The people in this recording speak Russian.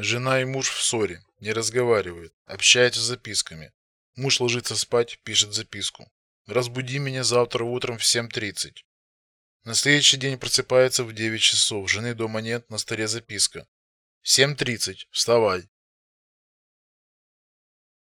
Жена и муж в ссоре, не разговаривают, общаются записками. Муж ложится спать, пишет записку. Разбуди меня завтра утром в 7:30. На следующий день просыпается в 9 часов. Жены дома нет, на столе записка. 7:30. Вставай.